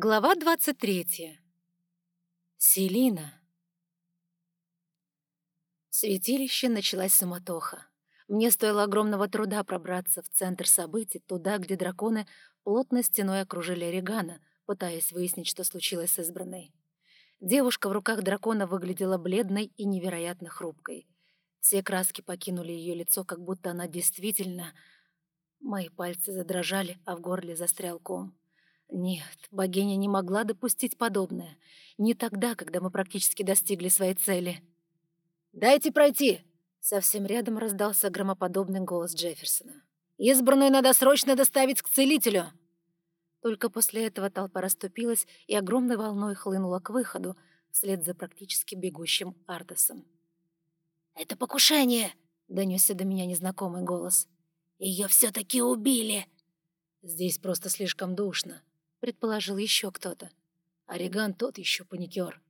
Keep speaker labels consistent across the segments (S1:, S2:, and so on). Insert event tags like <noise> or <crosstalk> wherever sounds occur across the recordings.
S1: Глава 23. Селина. В святилище началась суматоха. Мне стоило огромного труда пробраться в центр событий, туда, где драконы плотной стеной окружили Регана, пытаясь выяснить, что случилось с избранной. Девушка в руках дракона выглядела бледной и невероятно хрупкой. Все краски покинули ее лицо, как будто она действительно... Мои пальцы задрожали, а в горле застрял ком. Нет, богиня не могла допустить подобное. Не тогда, когда мы практически достигли своей цели. «Дайте пройти!» Совсем рядом раздался громоподобный голос Джефферсона. «Избранную надо срочно доставить к целителю!» Только после этого толпа расступилась и огромной волной хлынула к выходу, вслед за практически бегущим Артесом. «Это покушение!» — донесся до меня незнакомый голос. «Ее все-таки убили!» «Здесь просто слишком душно», — предположил еще кто-то. Ореган тот еще паникер.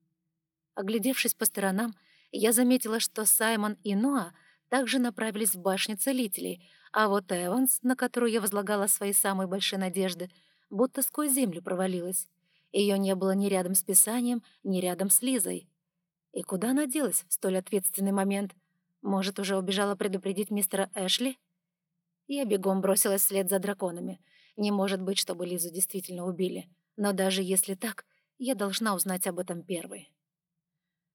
S1: Оглядевшись по сторонам, я заметила, что Саймон и Ноа также направились в башню целителей, а вот Эванс, на которую я возлагала свои самые большие надежды, будто сквозь землю провалилась. Ее не было ни рядом с писанием, ни рядом с Лизой. И куда она делась в столь ответственный момент? Может, уже убежала предупредить мистера Эшли? Я бегом бросилась вслед за драконами — не может быть, чтобы Лизу действительно убили. Но даже если так, я должна узнать об этом первой.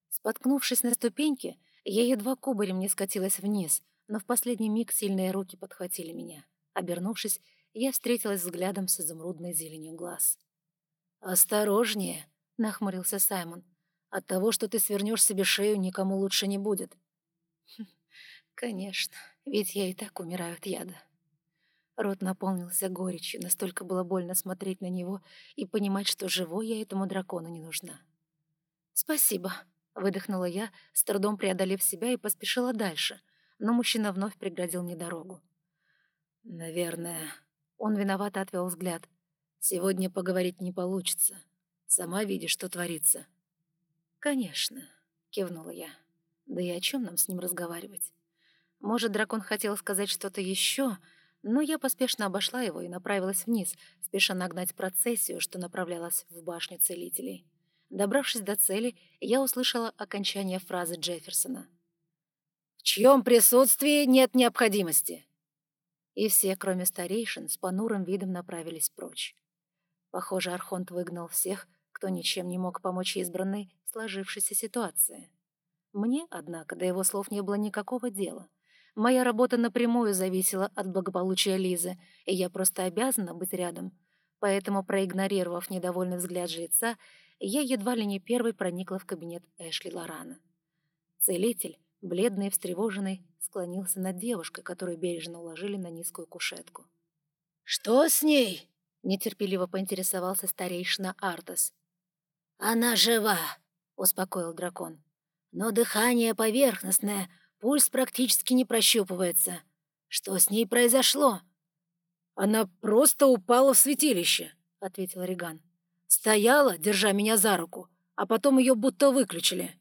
S1: Споткнувшись на ступеньке, я едва кубарем не скатилась вниз, но в последний миг сильные руки подхватили меня. Обернувшись, я встретилась взглядом с изумрудной зеленью глаз. «Осторожнее!» — нахмурился Саймон. «От того, что ты свернешь себе шею, никому лучше не будет». «Хм, «Конечно, ведь я и так умираю от яда». Рот наполнился горечью, настолько было больно смотреть на него и понимать, что живой я этому дракону не нужна. «Спасибо», — выдохнула я, с трудом преодолев себя и поспешила дальше, но мужчина вновь преградил мне дорогу. «Наверное...» — он виновато отвел взгляд. «Сегодня поговорить не получится. Сама видишь, что творится». «Конечно», — кивнула я. «Да и о чем нам с ним разговаривать? Может, дракон хотел сказать что-то еще, но я поспешно обошла его и направилась вниз, спеша нагнать процессию, что направлялась в башню целителей. Добравшись до цели, я услышала окончание фразы Джефферсона. «В чьем присутствии нет необходимости?» И все, кроме старейшин, с понурым видом направились прочь. Похоже, Архонт выгнал всех, кто ничем не мог помочь избранной сложившейся ситуации. Мне, однако, до его слов не было никакого дела — Моя работа напрямую зависела от благополучия Лизы, и я просто обязана быть рядом. Поэтому, проигнорировав недовольный взгляд жреца, я едва ли не первой проникла в кабинет Эшли Лорана. Целитель, бледный и встревоженный, склонился над девушкой, которую бережно уложили на низкую кушетку.
S2: «Что с ней?»
S1: — нетерпеливо поинтересовался старейшина Артас.
S2: «Она жива», — успокоил дракон. «Но дыхание поверхностное, Пульс практически не прощупывается. Что с ней произошло?»
S3: «Она просто упала в святилище», — ответил Риган. «Стояла, держа меня за руку, а потом ее будто выключили».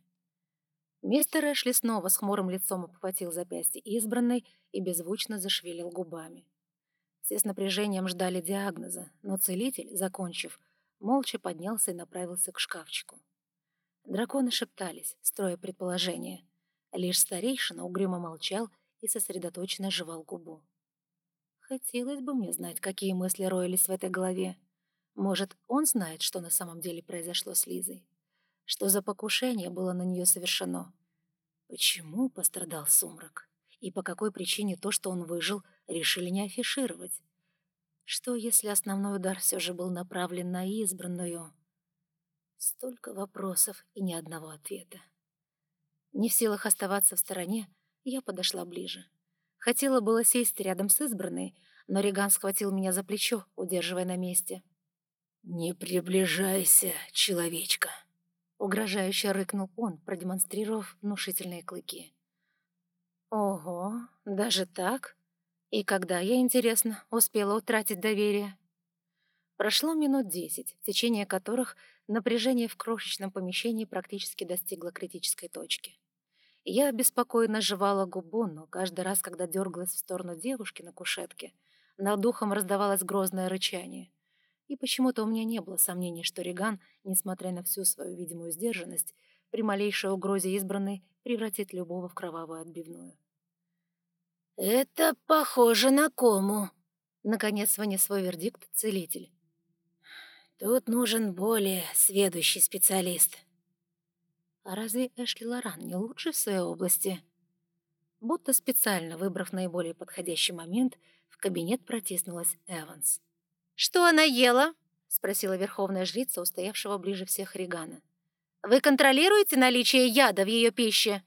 S1: Мистер Эшли снова с хмурым лицом обхватил запястье избранной и беззвучно зашевелил губами. Все с напряжением ждали диагноза, но целитель, закончив, молча поднялся и направился к шкафчику. Драконы шептались, строя предположения. Лишь старейшина угрюмо молчал и сосредоточенно жевал губу. Хотелось бы мне знать, какие мысли роились в этой голове. Может, он знает, что на самом деле произошло с Лизой? Что за покушение было на нее совершено? Почему пострадал сумрак? И по какой причине то, что он выжил, решили не афишировать? Что, если основной удар все же был направлен на избранную? Столько вопросов и ни одного ответа. Не в силах оставаться в стороне, я подошла ближе. Хотела было сесть рядом с избранной, но Реган схватил меня за плечо, удерживая на месте.
S2: «Не приближайся, человечка!»
S1: Угрожающе рыкнул он, продемонстрировав внушительные клыки. «Ого, даже так? И когда я, интересно, успела утратить доверие?» Прошло минут десять, в течение которых напряжение в крошечном помещении практически достигло критической точки. Я обеспокоенно жевала губу, но каждый раз, когда дергалась в сторону девушки на кушетке, над духом раздавалось грозное рычание. И почему-то у меня не было сомнений, что Реган, несмотря на всю свою видимую сдержанность, при малейшей угрозе избранной превратит любого в кровавую отбивную.
S2: «Это похоже на кому», — наконец вынес свой вердикт целитель. «Тут нужен более сведущий специалист».
S1: А разве Эшли Лоран не лучший в своей области? Будто специально выбрав наиболее подходящий момент, в кабинет протиснулась Эванс. «Что она ела?» — спросила верховная жрица, устоявшего ближе всех Регана. «Вы контролируете наличие яда в ее пище?»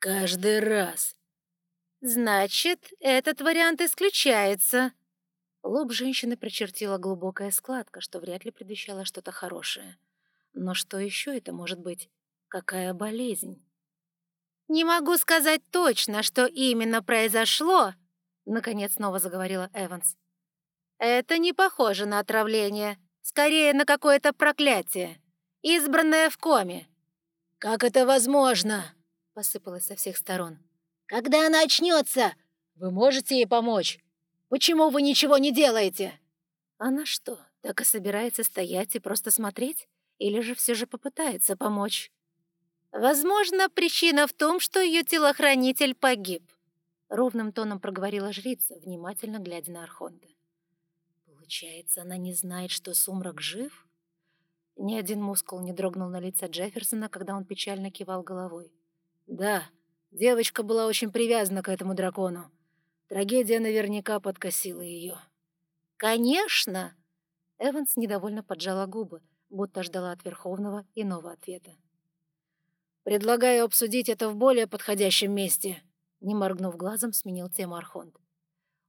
S2: «Каждый раз».
S1: «Значит, этот вариант исключается». Лоб женщины прочертила глубокая складка, что вряд ли предвещало что-то хорошее. Но что еще это может быть? Какая болезнь? «Не могу сказать точно, что именно произошло», — наконец снова заговорила Эванс. «Это не похоже на отравление, скорее на какое-то проклятие, избранное в коме».
S2: «Как это возможно?»
S1: — посыпалось со всех сторон.
S2: «Когда она очнется? Вы можете ей помочь? Почему вы ничего не делаете?»
S1: Она что, так и собирается стоять и просто смотреть? Или же все же попытается помочь? «Возможно, причина в том, что ее телохранитель погиб», — ровным тоном проговорила жрица, внимательно глядя на Архонта. «Получается, она не знает, что сумрак жив?» Ни один мускул не дрогнул на лице Джефферсона, когда он печально кивал головой.
S3: «Да, девочка была очень привязана к этому дракону. Трагедия наверняка подкосила ее».
S1: «Конечно!» Эванс недовольно поджала губы, будто ждала от Верховного иного ответа.
S3: Предлагаю обсудить это в более подходящем месте», — не моргнув глазом, сменил тему Архонт.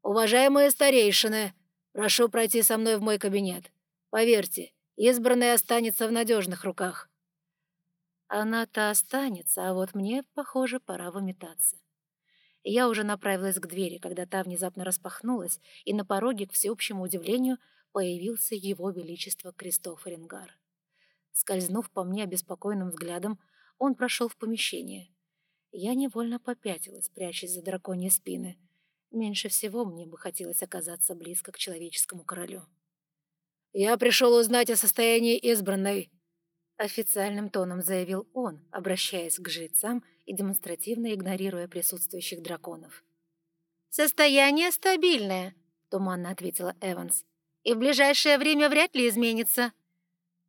S3: «Уважаемые старейшины, прошу пройти со мной в мой кабинет. Поверьте, избранный останется в надежных руках».
S1: Она-то останется, а вот мне, похоже, пора выметаться. Я уже направилась к двери, когда та внезапно распахнулась, и на пороге, к всеобщему удивлению, появился его величество Кристоф Ренгар. Скользнув по мне обеспокоенным взглядом, он прошел в помещение. Я невольно попятилась, прячась за драконьей спины. Меньше всего мне бы хотелось оказаться близко к человеческому королю.
S3: «Я пришел узнать о состоянии избранной», —
S1: официальным тоном заявил он, обращаясь к жрецам и демонстративно игнорируя присутствующих драконов. «Состояние стабильное», — туманно ответила Эванс. «И в ближайшее время вряд ли изменится».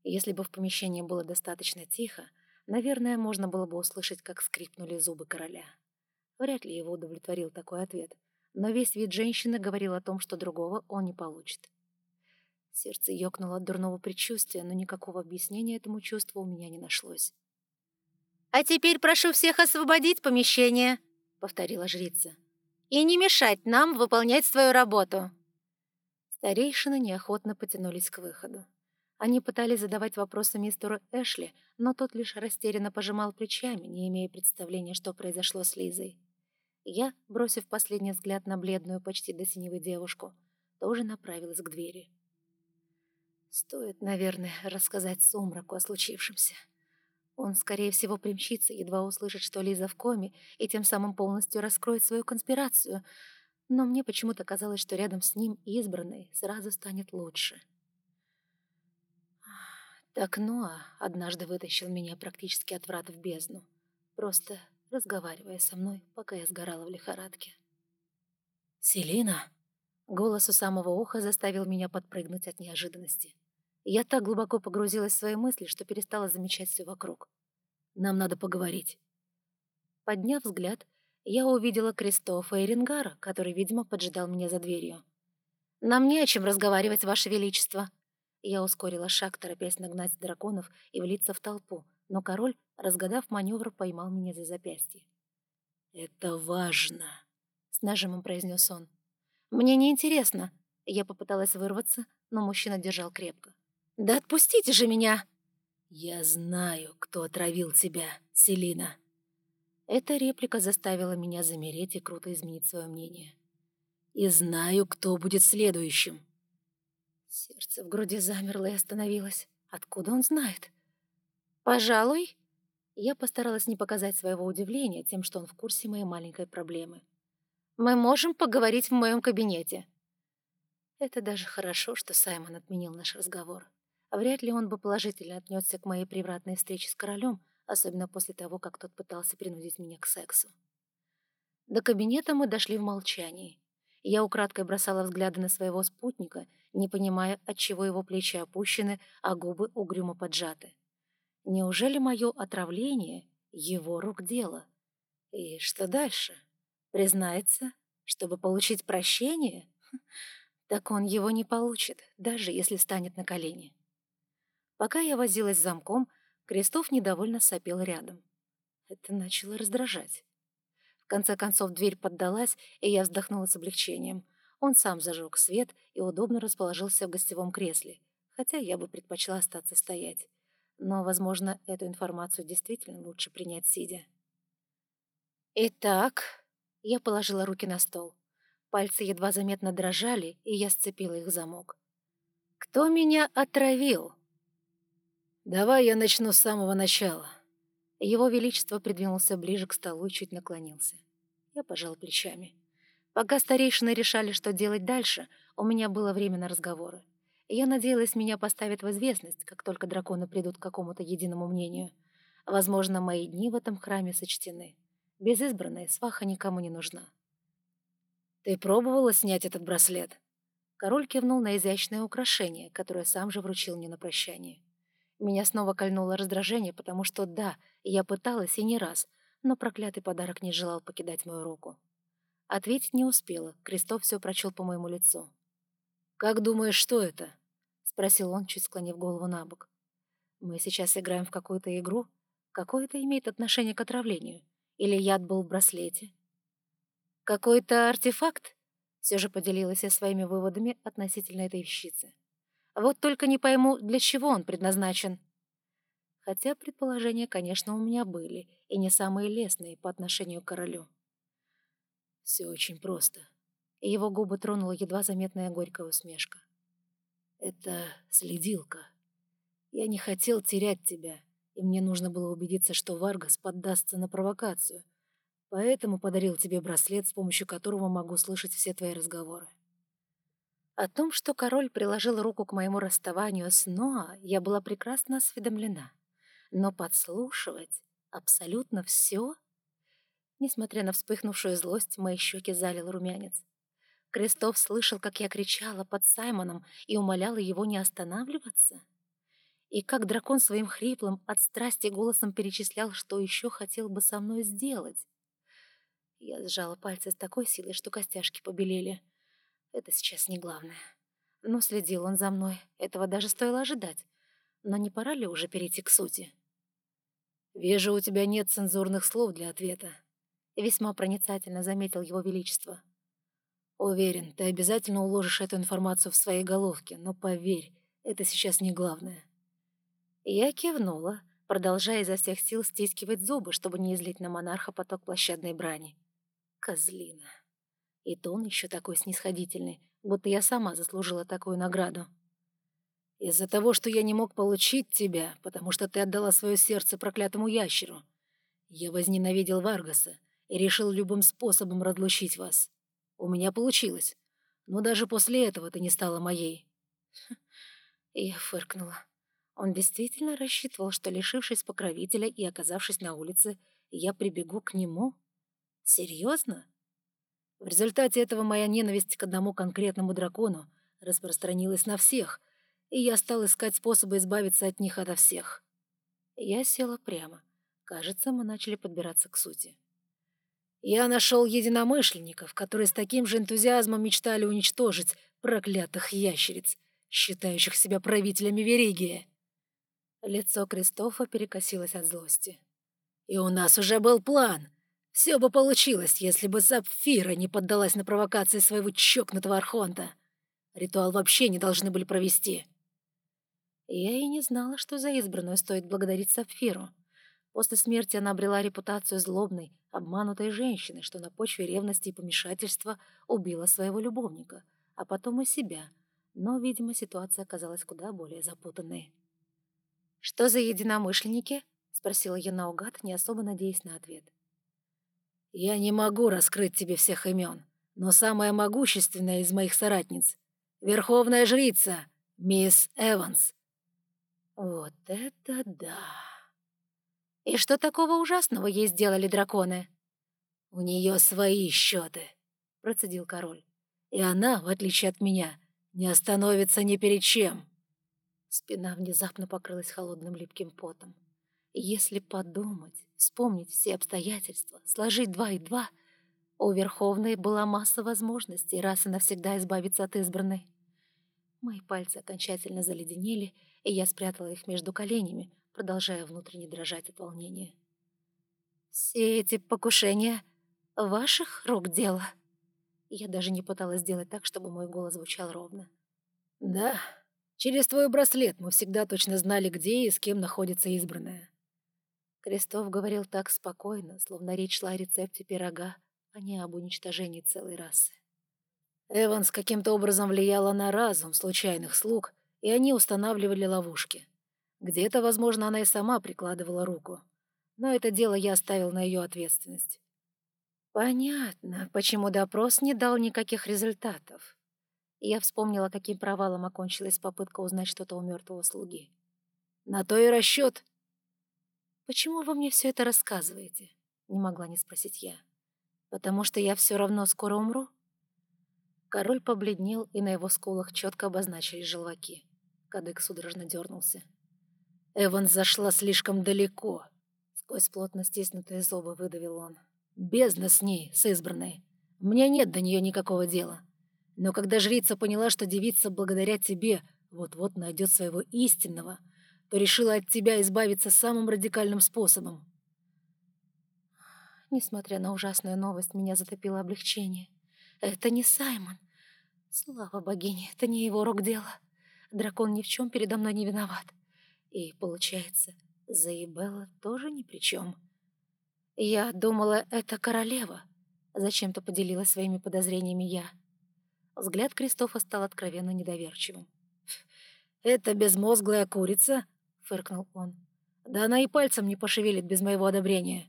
S1: Если бы в помещении было достаточно тихо, Наверное, можно было бы услышать, как скрипнули зубы короля. Вряд ли его удовлетворил такой ответ, но весь вид женщины говорил о том, что другого он не получит. Сердце ёкнуло от дурного предчувствия, но никакого объяснения этому чувству у меня не нашлось. «А теперь прошу всех освободить помещение», — повторила жрица, «и не мешать нам выполнять свою работу». Старейшины неохотно потянулись к выходу. Они пытались задавать вопросы мистеру Эшли, но тот лишь растерянно пожимал плечами, не имея представления, что произошло с Лизой. Я, бросив последний взгляд на бледную, почти до синевой девушку, тоже направилась к двери. Стоит, наверное, рассказать Сумраку о случившемся. Он, скорее всего, примчится, едва услышит, что Лиза в коме, и тем самым полностью раскроет свою конспирацию. Но мне почему-то казалось, что рядом с ним избранной сразу станет лучше. Так Ноа однажды вытащил меня практически от врат в бездну, просто разговаривая со мной, пока я сгорала в лихорадке. «Селина!» Голос у самого уха заставил меня подпрыгнуть от неожиданности. Я так глубоко погрузилась в свои мысли, что перестала замечать все вокруг. «Нам надо поговорить». Подняв взгляд, я увидела Кристофа и Ренгара, который, видимо, поджидал меня за дверью. «Нам не о чем разговаривать, Ваше Величество», я ускорила шаг, торопясь нагнать драконов и влиться в толпу, но король, разгадав маневр, поймал меня за запястье. «Это важно», — с нажимом произнес он. «Мне не интересно. Я попыталась вырваться, но мужчина держал крепко. «Да отпустите же меня!» «Я знаю, кто отравил тебя, Селина». Эта реплика заставила меня замереть и круто изменить свое мнение. «И знаю, кто будет следующим». Сердце в груди замерло и остановилось. Откуда он знает? «Пожалуй...» Я постаралась не показать своего удивления тем, что он в курсе моей маленькой проблемы. «Мы можем поговорить в моем кабинете». Это даже хорошо, что Саймон отменил наш разговор. Вряд ли он бы положительно отнесся к моей превратной встрече с королем, особенно после того, как тот пытался принудить меня к сексу. До кабинета мы дошли в молчании. Я украдкой бросала взгляды на своего спутника, не понимая, отчего его плечи опущены, а губы угрюмо поджаты. Неужели мое отравление — его рук дело? И что дальше? Признается, чтобы получить прощение? Так он его не получит, даже если станет на колени. Пока я возилась с замком, Крестов недовольно сопел рядом. Это начало раздражать. В конце концов дверь поддалась, и я вздохнула с облегчением. Он сам зажег свет и удобно расположился в гостевом кресле, хотя я бы предпочла остаться стоять. Но, возможно, эту информацию действительно лучше принять сидя. «Итак...» — я положила руки на стол. Пальцы едва заметно дрожали, и я сцепила их в замок. «Кто меня отравил?» «Давай я начну с самого начала». Его Величество придвинулся ближе к столу и чуть наклонился. Я пожал плечами. Пока старейшины решали, что делать дальше, у меня было время на разговоры. Я надеялась, меня поставят в известность, как только драконы придут к какому-то единому мнению. Возможно, мои дни в этом храме сочтены. Без избранной сваха никому не нужна. «Ты пробовала снять этот браслет?» Король кивнул на изящное украшение, которое сам же вручил мне на прощание. Меня снова кольнуло раздражение, потому что да, я пыталась и не раз, но проклятый подарок не желал покидать мою руку. Ответить не успела, Крестов все прочел по моему лицу. «Как думаешь, что это?» — спросил он, чуть склонив голову на бок. «Мы сейчас играем в какую-то игру? Какое это имеет отношение к отравлению? Или яд был в браслете?» «Какой-то артефакт?» — все же поделилась я своими выводами относительно этой вещицы. Вот только не пойму, для чего он предназначен. Хотя предположения, конечно, у меня были, и не самые лестные по отношению к королю. Все очень просто. Его губы тронула едва заметная горькая усмешка. Это следилка. Я не хотел терять тебя, и мне нужно было убедиться, что Варгас поддастся на провокацию. Поэтому подарил тебе браслет, с помощью которого могу слышать все твои разговоры. О том, что король приложил руку к моему расставанию с Ноа, я была прекрасно осведомлена. Но подслушивать абсолютно все? Несмотря на вспыхнувшую злость, мои щеки залил румянец. Крестов слышал, как я кричала под Саймоном и умоляла его не останавливаться. И как дракон своим хриплым от страсти голосом перечислял, что еще хотел бы со мной сделать. Я сжала пальцы с такой силой, что костяшки побелели — это сейчас не главное. Но следил он за мной, этого даже стоило ожидать. Но не пора ли уже перейти к сути? «Вижу, у тебя нет цензурных слов для ответа», — весьма проницательно заметил его величество. «Уверен, ты обязательно уложишь эту информацию в своей головке, но поверь, это сейчас не главное». Я кивнула, продолжая изо всех сил стискивать зубы, чтобы не излить на монарха поток площадной брани. Козлина. И тон еще такой снисходительный, будто я сама заслужила такую награду. «Из-за того, что я не мог получить тебя, потому что ты отдала свое сердце проклятому ящеру, я возненавидел Варгаса и решил любым способом разлучить вас. У меня получилось, но даже после этого ты не стала моей». <laughs> Я фыркнула. Он действительно рассчитывал, что, лишившись покровителя и оказавшись на улице, я прибегу к нему? Серьезно? В результате этого моя ненависть к одному конкретному дракону распространилась на всех, и я стал искать способы избавиться от них ото всех. Я села прямо. Кажется, мы начали подбираться к сути. Я нашел единомышленников, которые с таким же энтузиазмом мечтали уничтожить проклятых ящериц, считающих себя правителями Веригии. Лицо Кристофа перекосилось от злости. «И у нас уже был план. Все бы получилось, если бы Сапфира не поддалась на провокации своего чокнутого Архонта. Ритуал вообще не должны были провести. Я и не знала, что за избранную стоит благодарить Сапфиру. После смерти она обрела репутацию злобной, обманутой женщины, что на почве ревности и помешательства убила своего любовника, а потом и себя. Но, видимо, ситуация оказалась куда более запутанной. «Что за единомышленники?» — спросила я наугад, не особо надеясь на ответ. Я не могу раскрыть тебе всех имен, но самая могущественная из моих соратниц —
S3: Верховная жрица, мисс Эванс».
S1: «Вот это да!» «И что такого ужасного ей сделали драконы?»
S3: «У нее свои счеты», — процедил король. «И она, в отличие от меня, не остановится ни перед чем».
S1: Спина внезапно покрылась холодным липким потом. Если подумать, вспомнить все обстоятельства, сложить два и два, у Верховной была масса возможностей раз и навсегда избавиться от избранной. Мои пальцы окончательно заледенели, и я спрятала их между коленями, продолжая внутренне дрожать от волнения. «Все эти покушения — ваших рук дело?» Я даже не пыталась сделать так, чтобы мой голос звучал ровно.
S3: «Да, через твой браслет мы всегда точно знали, где и с кем находится избранная».
S1: Крестов говорил так спокойно, словно речь шла о рецепте пирога, а не об уничтожении целой расы.
S3: Эванс каким-то образом влияла на разум случайных слуг, и они устанавливали ловушки. Где-то, возможно, она и сама прикладывала руку. Но это дело я оставил на ее ответственность.
S1: Понятно, почему допрос не дал никаких результатов. Я вспомнила, каким провалом окончилась попытка узнать что-то у мертвого слуги.
S3: На то и расчет.
S1: «Почему вы мне все это рассказываете?» — не могла не спросить я. «Потому что я все равно скоро умру?» Король побледнел, и на его скулах четко обозначились желваки. Кадык судорожно дернулся.
S3: Эван зашла слишком далеко.
S1: Сквозь плотно стиснутые зубы выдавил он.
S3: Бездна с ней, с избранной. Мне нет до нее никакого дела. Но когда жрица поняла, что девица благодаря тебе вот-вот найдет своего истинного, то решила от тебя избавиться самым радикальным способом.
S1: Несмотря на ужасную новость, меня затопило облегчение. Это не Саймон. Слава богине, это не его рук дело. Дракон ни в чем передо мной не виноват. И, получается, Заибелла тоже ни при чем. Я думала, это королева. Зачем-то поделилась своими подозрениями я. Взгляд Кристофа стал откровенно недоверчивым.
S3: «Это безмозглая курица?» — фыркнул он. «Да она и пальцем не пошевелит без моего одобрения».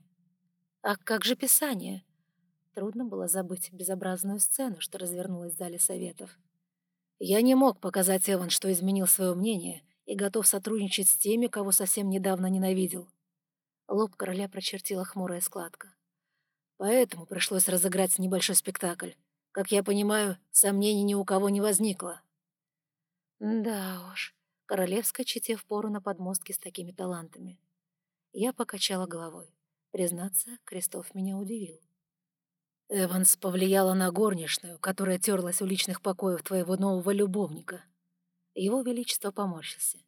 S1: «А как же писание?» Трудно было забыть безобразную сцену, что развернулась в зале советов.
S3: «Я не мог показать Эван, что изменил свое мнение и готов сотрудничать с теми, кого совсем недавно ненавидел».
S1: Лоб короля прочертила хмурая складка.
S3: «Поэтому пришлось разыграть небольшой спектакль. Как я понимаю, сомнений ни у кого не возникло».
S1: «Да уж, королевской чете впору на подмостке с такими талантами». Я покачала головой. Признаться, Крестов меня удивил.
S3: Эванс повлияла на горничную, которая терлась у личных покоев твоего нового любовника. Его Величество поморщился.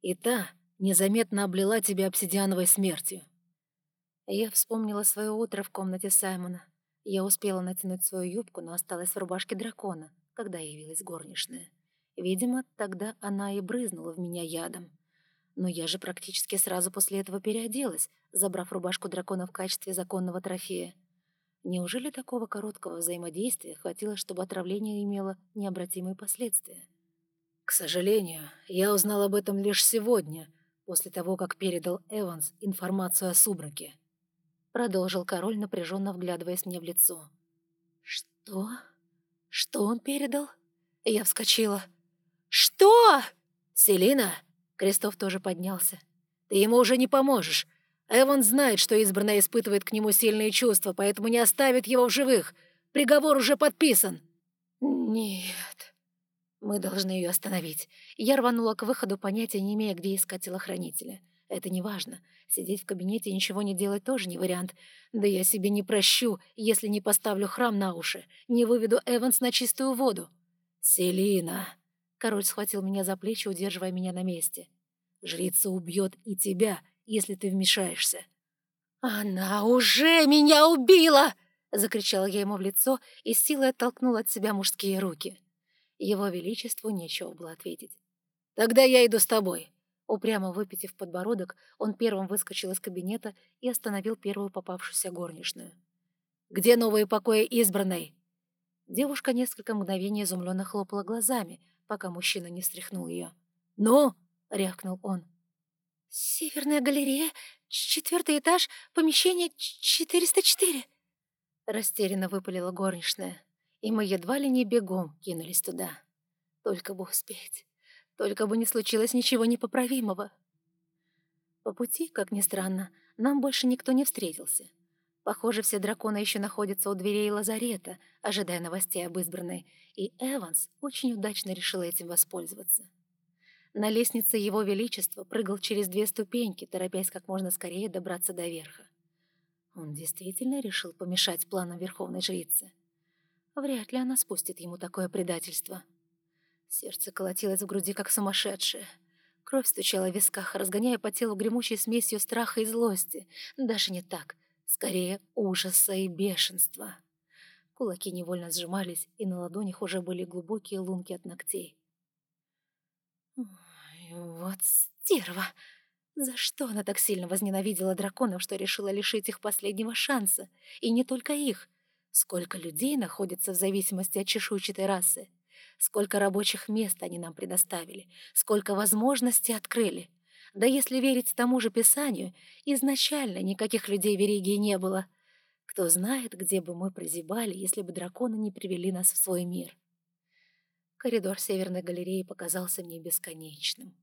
S3: И та незаметно облила тебя обсидиановой смертью.
S1: Я вспомнила свое утро в комнате Саймона. Я успела натянуть свою юбку, но осталась в рубашке дракона, когда явилась горничная. Видимо, тогда она и брызнула в меня ядом. Но я же практически сразу после этого переоделась, забрав рубашку дракона в качестве законного трофея. Неужели такого короткого взаимодействия хватило, чтобы отравление имело необратимые последствия?
S3: К сожалению, я узнал об этом лишь сегодня, после того, как передал Эванс информацию о субраке.
S1: Продолжил король, напряженно вглядываясь мне в лицо. «Что? Что он передал?» Я вскочила. «Что?»
S3: «Селина?» Крестов тоже поднялся. «Ты ему уже не поможешь. Эван знает, что избранная испытывает к нему сильные чувства, поэтому не оставит его в живых. Приговор уже подписан».
S1: «Нет, мы должны ее остановить». Я рванула к выходу, понятия не имея, где искать телохранителя. Это не важно. Сидеть в кабинете и ничего не делать тоже не вариант. Да я себе не прощу, если не поставлю храм на уши, не выведу Эванс на чистую воду.
S3: «Селина!»
S1: Король схватил меня за плечи, удерживая меня на месте.
S3: «Жрица убьет и тебя, если ты вмешаешься».
S1: «Она уже меня убила!» — закричала я ему в лицо и с силой оттолкнула от себя мужские руки. Его Величеству нечего было ответить.
S3: «Тогда я иду с тобой».
S1: Упрямо выпитив подбородок, он первым выскочил из кабинета и остановил первую попавшуюся горничную.
S3: «Где новые покои избранной?»
S1: Девушка несколько мгновений изумленно хлопала глазами, пока мужчина не встряхнул ее.
S3: «Ну?»
S1: — рявкнул он. «Северная галерея, четвертый этаж, помещение 404», — растерянно выпалила горничная, и мы едва ли не бегом кинулись туда. Только бы успеть. Только бы не случилось ничего непоправимого. По пути, как ни странно, нам больше никто не встретился. Похоже, все драконы еще находятся у дверей лазарета, ожидая новостей об избранной, и Эванс очень удачно решил этим воспользоваться. На лестнице Его Величества прыгал через две ступеньки, торопясь как можно скорее добраться до верха. Он действительно решил помешать планам Верховной Жрицы. Вряд ли она спустит ему такое предательство. Сердце колотилось в груди, как сумасшедшее. Кровь стучала в висках, разгоняя по телу гремучей смесью страха и злости. Даже не так. Скорее, ужаса и бешенства. Кулаки невольно сжимались, и на ладонях уже были глубокие лунки от ногтей. вот стерва! За что она так сильно возненавидела драконов, что решила лишить их последнего шанса? И не только их. Сколько людей находится в зависимости от чешуйчатой расы? Сколько рабочих мест они нам предоставили? Сколько возможностей открыли? Да если верить тому же Писанию, изначально никаких людей в Веригии не было. Кто знает, где бы мы прозябали, если бы драконы не привели нас в свой мир. Коридор Северной галереи показался мне бесконечным.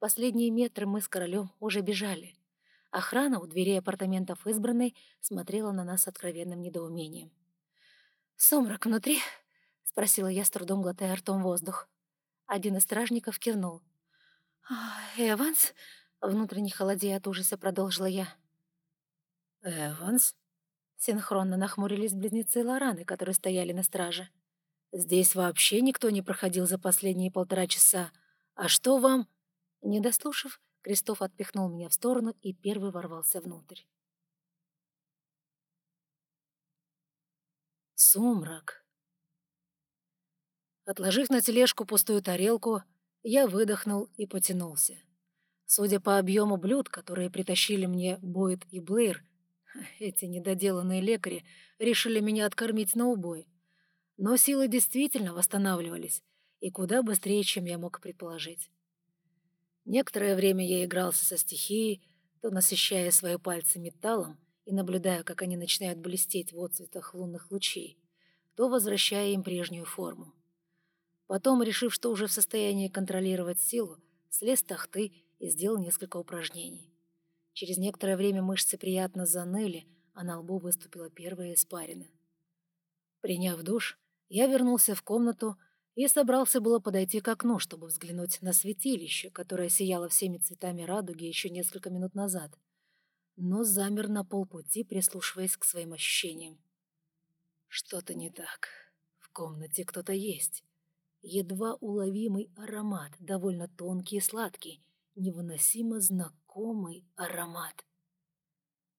S1: Последние метры мы с королем уже бежали. Охрана у дверей апартаментов избранной смотрела на нас с откровенным недоумением. «Сумрак внутри?» — спросила я, с трудом глотая ртом воздух. Один из стражников кивнул. «А, «Эванс?» — внутренне холодея от ужаса продолжила я.
S3: «Эванс?»
S1: — синхронно нахмурились близнецы Лораны, которые стояли на страже.
S3: «Здесь вообще никто не проходил за последние полтора часа. А что вам...»
S1: Не дослушав, Крестов отпихнул меня в сторону и первый ворвался внутрь.
S3: Сумрак. Отложив на тележку пустую тарелку, я выдохнул и потянулся. Судя по объему блюд, которые притащили мне Бойд и Блэйр, <laughs> эти недоделанные лекари решили меня откормить на убой. Но силы действительно восстанавливались, и куда быстрее, чем я мог предположить. Некоторое время я игрался со стихией, то насыщая свои пальцы металлом и наблюдая, как они начинают блестеть в отцветах лунных лучей, то возвращая им прежнюю форму. Потом, решив, что уже в состоянии контролировать силу, слез тахты и сделал несколько упражнений. Через некоторое время мышцы приятно заныли, а на лбу выступила первая испарина. Приняв душ, я вернулся в комнату и собрался было подойти к окну, чтобы взглянуть на святилище, которое сияло всеми цветами радуги еще несколько минут назад, но замер на полпути, прислушиваясь к своим ощущениям. Что-то не так. В комнате кто-то есть. Едва уловимый аромат, довольно тонкий и сладкий, невыносимо знакомый аромат.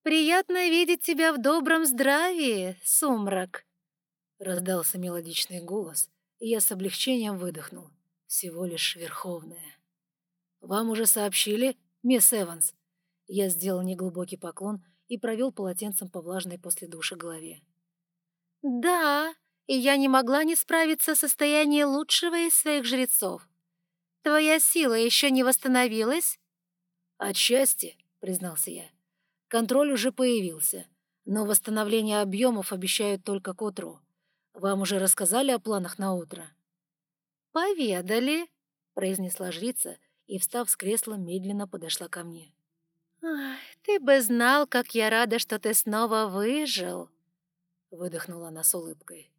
S1: «Приятно видеть тебя в добром здравии, сумрак!»
S3: Раздался мелодичный голос, и я с облегчением выдохнул. Всего лишь Верховная. «Вам уже сообщили, мисс Эванс?» Я сделал неглубокий поклон и провел полотенцем по влажной после душа голове.
S1: «Да, и я не могла не справиться с состоянием лучшего из своих жрецов. Твоя сила еще не восстановилась?»
S3: «Отчасти», — признался я. «Контроль уже появился, но восстановление объемов обещают только к утру. Вам уже рассказали о планах на утро?»
S1: «Поведали», — произнесла жрица и, встав с кресла, медленно подошла ко мне. «Ах, ты бы знал, как я рада, что ты снова выжил», — выдохнула она с улыбкой.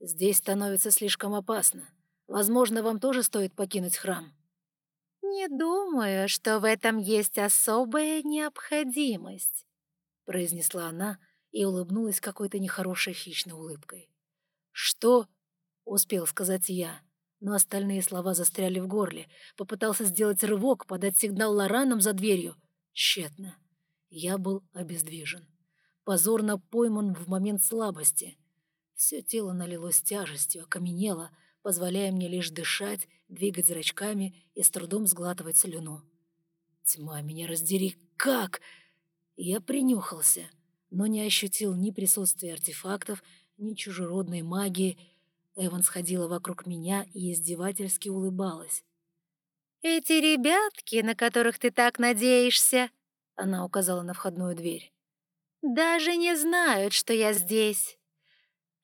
S3: «Здесь становится слишком опасно. Возможно, вам тоже стоит покинуть храм».
S1: «Не думаю, что в этом есть особая необходимость», — произнесла она и улыбнулась какой-то нехорошей хищной улыбкой.
S3: «Что?» — успел сказать я, но остальные слова застряли в горле. Попытался сделать рывок, подать сигнал Лоранам за дверью. Тщетно. Я был обездвижен. Позорно пойман в момент слабости. Все тело налилось тяжестью, окаменело, позволяя мне лишь дышать, двигать зрачками и с трудом сглатывать слюну. Тьма меня раздери, как? Я принюхался, но не ощутил ни присутствия артефактов, ни чужеродной магии. Эван сходила вокруг меня и издевательски улыбалась.
S1: «Эти ребятки, на которых ты так надеешься», —
S3: она указала на входную дверь, —
S1: «даже не знают, что я здесь.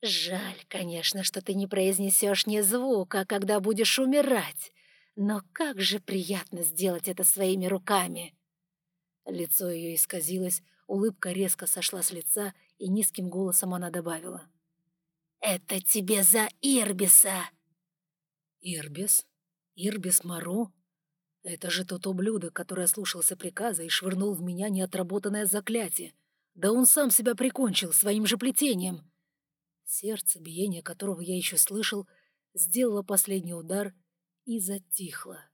S2: Жаль, конечно, что ты не произнесешь ни звука, когда будешь умирать. Но как же приятно сделать это своими руками!»
S3: Лицо ее исказилось, улыбка резко сошла с лица, и низким голосом она добавила.
S2: «Это тебе за Ирбиса!»
S3: «Ирбис? Ирбис Мару? Это же тот ублюдок, который ослушался приказа и швырнул в меня неотработанное заклятие. Да он сам себя прикончил своим же плетением!» Сердце, биение которого я еще слышал, сделало последний удар и затихло.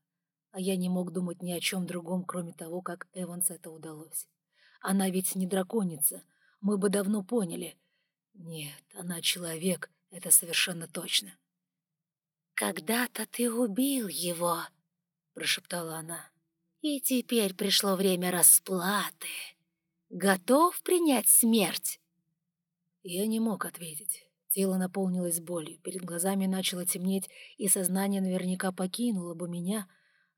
S3: А я не мог думать ни о чем другом, кроме того, как Эванс это удалось. Она ведь не драконица, мы бы давно поняли. Нет, она человек, это совершенно точно.
S2: «Когда-то ты убил его», — прошептала она. «И теперь пришло время расплаты. Готов принять смерть?»
S3: Я не мог ответить. Тело наполнилось болью, перед глазами начало темнеть, и сознание наверняка покинуло бы меня,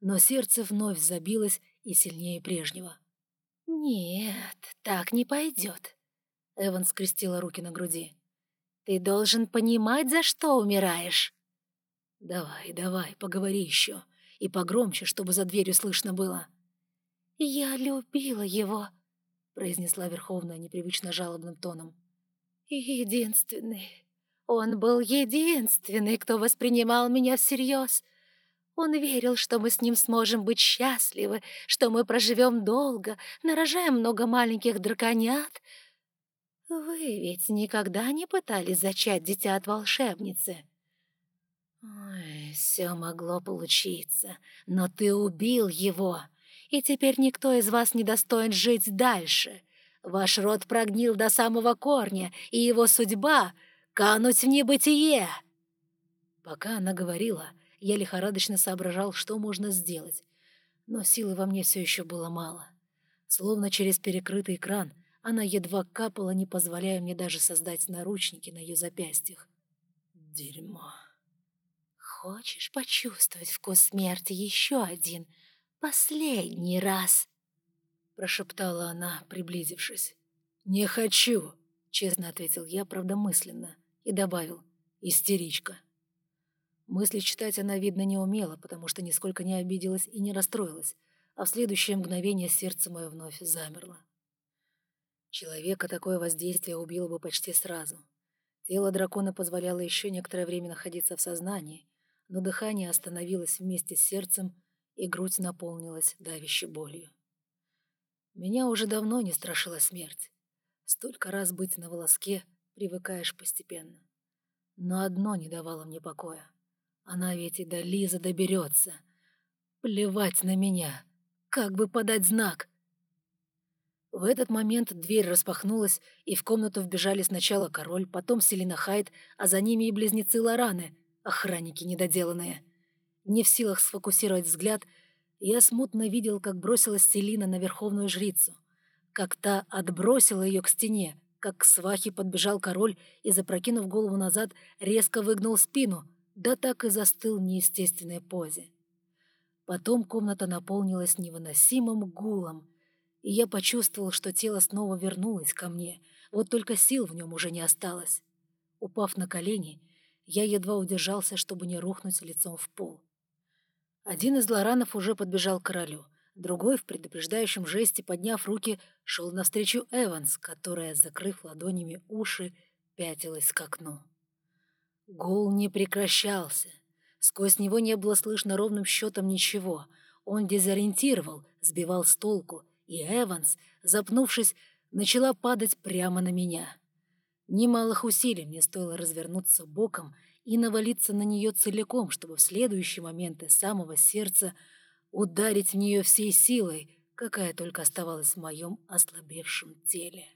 S3: но сердце вновь забилось и сильнее прежнего.
S2: «Нет, так не пойдет», — Эван скрестила руки на груди. «Ты должен понимать, за что умираешь».
S3: «Давай, давай, поговори еще, и погромче, чтобы за дверью слышно было».
S2: «Я любила его», — произнесла Верховная непривычно жалобным тоном. Единственный. Он был единственный, кто воспринимал меня всерьез. Он верил, что мы с ним сможем быть счастливы, что мы проживем долго, нарожаем много маленьких драконят. Вы ведь никогда не пытались зачать дитя от волшебницы? Ой, все могло получиться, но ты убил его, и теперь никто из вас не достоин жить дальше. Ваш род прогнил до самого корня, и его судьба — кануть в небытие!»
S3: Пока она говорила, я лихорадочно соображал, что можно сделать, но силы во мне все еще было мало. Словно через перекрытый экран она едва капала, не позволяя мне даже создать наручники на ее запястьях. Дерьмо.
S2: «Хочешь почувствовать вкус смерти еще один, последний раз?»
S3: — прошептала она, приблизившись. «Не хочу», — честно ответил я, правдомысленно, и добавил «истеричка». Мысли читать она, видно, не умела, потому что нисколько не обиделась и не расстроилась, а в следующее мгновение сердце мое вновь замерло. Человека такое воздействие убило бы почти сразу. Тело дракона позволяло еще некоторое время находиться в сознании, но дыхание остановилось вместе с сердцем, и грудь наполнилась давящей болью. Меня уже давно не страшила смерть. Столько раз быть на волоске привыкаешь постепенно. Но одно не давало мне покоя. Она ведь и до Лизы доберется. Плевать на меня. Как бы подать знак? В этот момент дверь распахнулась, и в комнату вбежали сначала король, потом Селина Хайт, а за ними и близнецы Лораны, охранники недоделанные. Не в силах сфокусировать взгляд — я смутно видел, как бросилась Селина на верховную жрицу, как та отбросила ее к стене, как к свахе подбежал король и, запрокинув голову назад, резко выгнул спину, да так и застыл в неестественной позе. Потом комната наполнилась невыносимым гулом, и я почувствовал, что тело снова вернулось ко мне, вот только сил в нем уже не осталось. Упав на колени, я едва удержался, чтобы не рухнуть лицом в пол. Один из лоранов уже подбежал к королю, другой, в предупреждающем жесте, подняв руки, шел навстречу Эванс, которая, закрыв ладонями уши, пятилась к окну. Гул не прекращался. Сквозь него не было слышно ровным счетом ничего. Он дезориентировал, сбивал с толку, и Эванс, запнувшись, начала падать прямо на меня. Немалых усилий мне стоило развернуться боком и навалиться на нее целиком, чтобы в следующий момент из самого сердца ударить в нее всей силой, какая только оставалась в моем ослабевшем теле.